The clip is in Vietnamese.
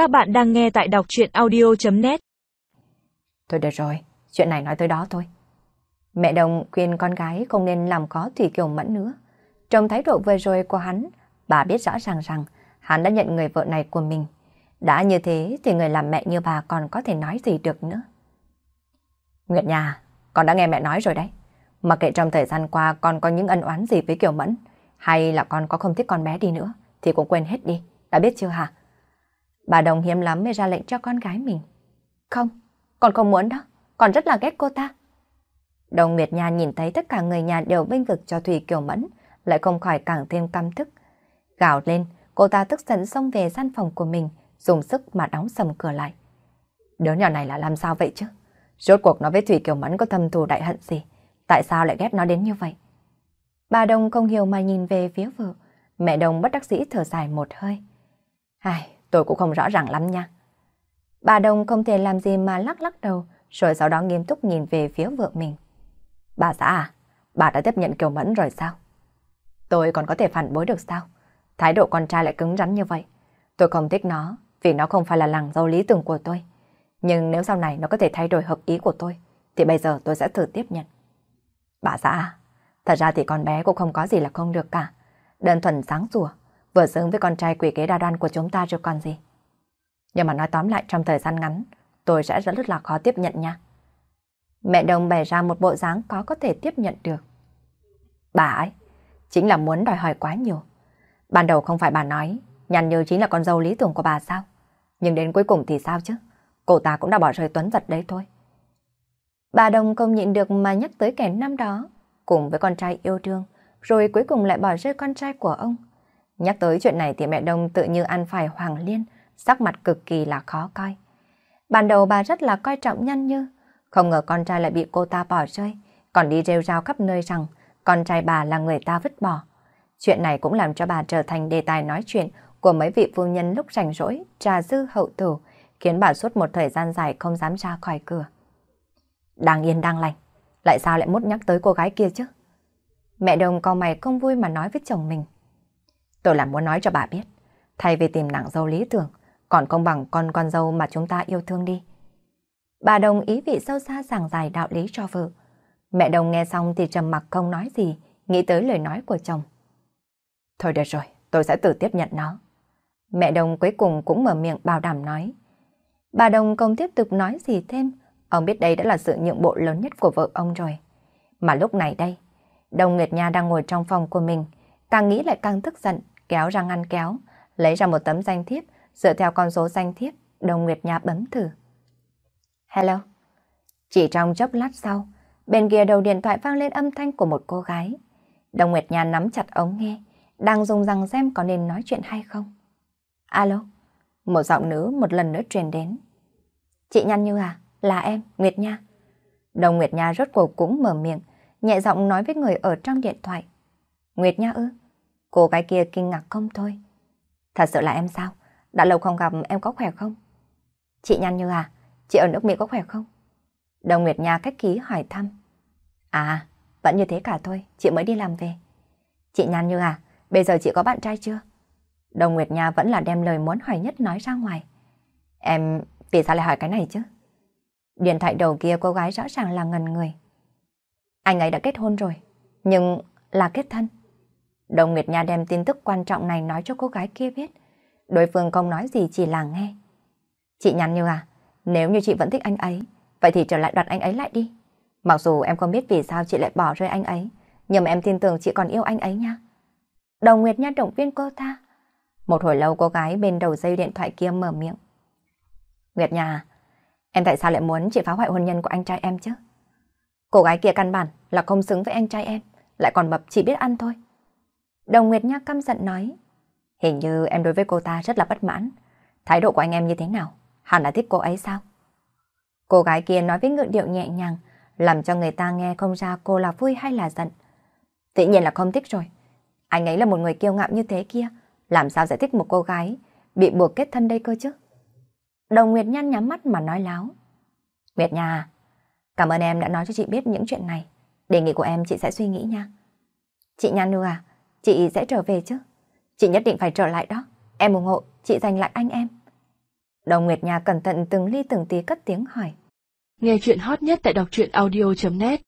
Các bạn đang nghe tại đọc chuyện audio.net Thôi được rồi, chuyện này nói tới đó thôi. Mẹ đồng khuyên con gái không nên làm khó Thủy Kiều Mẫn nữa. Trong thái độ vừa rồi của hắn, bà biết rõ ràng rằng hắn đã nhận người vợ này của mình. Đã như thế thì người làm mẹ như bà còn có thể nói gì được nữa. Nguyệt nhà, con đã nghe mẹ nói rồi đấy. Mặc kệ trong thời gian qua con có những ân oán gì với Kiều Mẫn, hay là con có không thích con bé đi nữa, thì cũng quên hết đi, đã biết chưa hả? Bà Đồng hiếm lắm mới ra lệnh cho con gái mình. Không, con không muốn đó, con rất là ghét cô ta. Đồng Miệt Nha nhìn thấy tất cả người nhà đều bênh vực cho Thủy Kiều Mẫn, lại không khỏi càng thêm căm thức. Gào lên, cô ta tức giận xông về gian phòng của mình, dùng sức mà đóng sầm cửa lại. Đứa nhỏ này là làm sao vậy chứ? Rốt cuộc nó với Thủy Kiều Mẫn có thâm thù đại hận gì? Tại sao lại ghét nó đến như vậy? Bà Đồng không hiểu mà nhìn về phía vợ. Mẹ Đồng bất đắc dĩ thở dài một hơi. Ai, tôi cũng không rõ ràng lắm nha. Bà Đồng không thể làm gì mà lắc lắc đầu, rồi sau đó nghiêm túc nhìn về phía vợ mình. Bà xã à, bà đã tiếp nhận Kiều Mẫn rồi sao? Tôi còn có thể phản bối được sao? Thái độ con trai lại cứng rắn như vậy. Tôi không thích nó, vì nó không phải là làng dâu lý tưởng của tôi. Nhưng nếu sau này nó có thể thay đổi hợp ý của tôi, thì bây giờ tôi sẽ thử tiếp nhận. Bà xã à, thật ra thì con bé cũng không có gì là không được cả. Đơn thuần sáng rùa, vừa xứng với con trai quỷ kế đa đoan của chúng ta rồi còn gì. Nhưng mà nói tóm lại trong thời gian ngắn, tôi sẽ rất là khó tiếp nhận nha. Mẹ đồng bày ra một bộ dáng có có thể tiếp nhận được. Bà ấy, chính là muốn đòi hỏi quá nhiều. Ban đầu không phải bà nói, nhàn như chính là con dâu lý tưởng của bà sao? Nhưng đến cuối cùng thì sao chứ? Cô ta cũng đã bỏ rơi Tuấn giật đấy thôi. Bà Đồng không nhịn được mà nhắc tới kẻ năm đó, cùng với con trai yêu thương, rồi cuối cùng lại bỏ rơi con trai của ông. Nhắc tới chuyện này thì mẹ Đông tự như ăn phải Hoàng Liên, sắc mặt cực kỳ là khó coi. Ban đầu bà rất là coi trọng nhân như, không ngờ con trai lại bị cô ta bỏ rơi, còn đi rêu rao khắp nơi rằng con trai bà là người ta vứt bỏ. Chuyện này cũng làm cho bà trở thành đề tài nói chuyện của mấy vị phu nhân lúc rảnh rỗi, trà dư hậu tử, khiến bà suốt một thời gian dài không dám ra khỏi cửa. Đang yên đang lành, lại sao lại mốt nhắc tới cô gái kia chứ? Mẹ đồng co mày không vui mà nói với chồng mình. Tôi là muốn nói cho bà biết, thay vì tìm nàng dâu lý tưởng, còn không bằng con con dâu mà chúng ta yêu thương đi. Bà đồng ý vị sâu xa giảng dài đạo lý cho vợ. Mẹ đồng nghe xong thì trầm mặc không nói gì, nghĩ tới lời nói của chồng. Thôi được rồi, tôi sẽ tự tiếp nhận nó. Mẹ đồng cuối cùng cũng mở miệng bảo đảm nói. Bà đồng không tiếp tục nói gì thêm, ông biết đây đã là sự nhượng bộ lớn nhất của vợ ông rồi. Mà lúc này đây, Đồng Nguyệt Nha đang ngồi trong phòng của mình, càng nghĩ lại càng tức giận, kéo răng ăn kéo, lấy ra một tấm danh thiếp, dựa theo con số danh thiếp, Đồng Nguyệt Nha bấm thử. Hello. Chỉ trong chốc lát sau, bên kia đầu điện thoại vang lên âm thanh của một cô gái. Đồng Nguyệt Nha nắm chặt ống nghe, đang dùng răng xem có nên nói chuyện hay không. Alo. Một giọng nữ một lần nữa truyền đến. Chị Nhăn Như à, là em, Nguyệt Nha. Đồng Nguyệt Nha rốt cuộc cũng mở miệng, nhẹ giọng nói với người ở trong điện thoại. Nguyệt Nha ư? Cô gái kia kinh ngạc không thôi. Thật sự là em sao? Đã lâu không gặp em có khỏe không? Chị Nhăn Như à, chị ở nước Mỹ có khỏe không? Đồng Nguyệt Nha cách ký hỏi thăm. À, vẫn như thế cả thôi, chị mới đi làm về. Chị Nhăn Như à, bây giờ chị có bạn trai chưa? Đồng Nguyệt Nha vẫn là đem lời muốn hỏi nhất nói ra ngoài. Em, vì sao lại hỏi cái này chứ? Điện thoại đầu kia cô gái rõ ràng là ngần người. Anh ấy đã kết hôn rồi, nhưng là kết thân. Đồng Nguyệt Nha đem tin tức quan trọng này nói cho cô gái kia biết. Đối phương không nói gì chỉ là nghe. Chị nhắn như à, nếu như chị vẫn thích anh ấy, vậy thì trở lại đoạt anh ấy lại đi. Mặc dù em không biết vì sao chị lại bỏ rơi anh ấy, nhưng mà em tin tưởng chị còn yêu anh ấy nha. Đồng Nguyệt Nha động viên cô ta. Một hồi lâu cô gái bên đầu dây điện thoại kia mở miệng. Nguyệt Nha, à, em tại sao lại muốn chị phá hoại hôn nhân của anh trai em chứ? Cô gái kia căn bản là không xứng với anh trai em, lại còn mập chỉ biết ăn thôi. Đồng Nguyệt Nha căm giận nói. Hình như em đối với cô ta rất là bất mãn. Thái độ của anh em như thế nào? Hẳn là thích cô ấy sao? Cô gái kia nói với ngữ điệu nhẹ nhàng, làm cho người ta nghe không ra cô là vui hay là giận. Tự nhiên là không thích rồi. Anh ấy là một người kiêu ngạo như thế kia, làm sao giải thích một cô gái bị buộc kết thân đây cơ chứ? Đồng Nguyệt Nhan nhắm mắt mà nói láo. Nguyệt Nha, cảm ơn em đã nói cho chị biết những chuyện này. Đề nghị của em chị sẽ suy nghĩ nha. Chị Nhan Nư à, chị sẽ trở về chứ? Chị nhất định phải trở lại đó. Em ủng hộ, chị giành lại anh em. Đồng Nguyệt Nha cẩn thận từng ly từng tí cất tiếng hỏi. Nghe chuyện hot nhất tại đọc truyện audio.net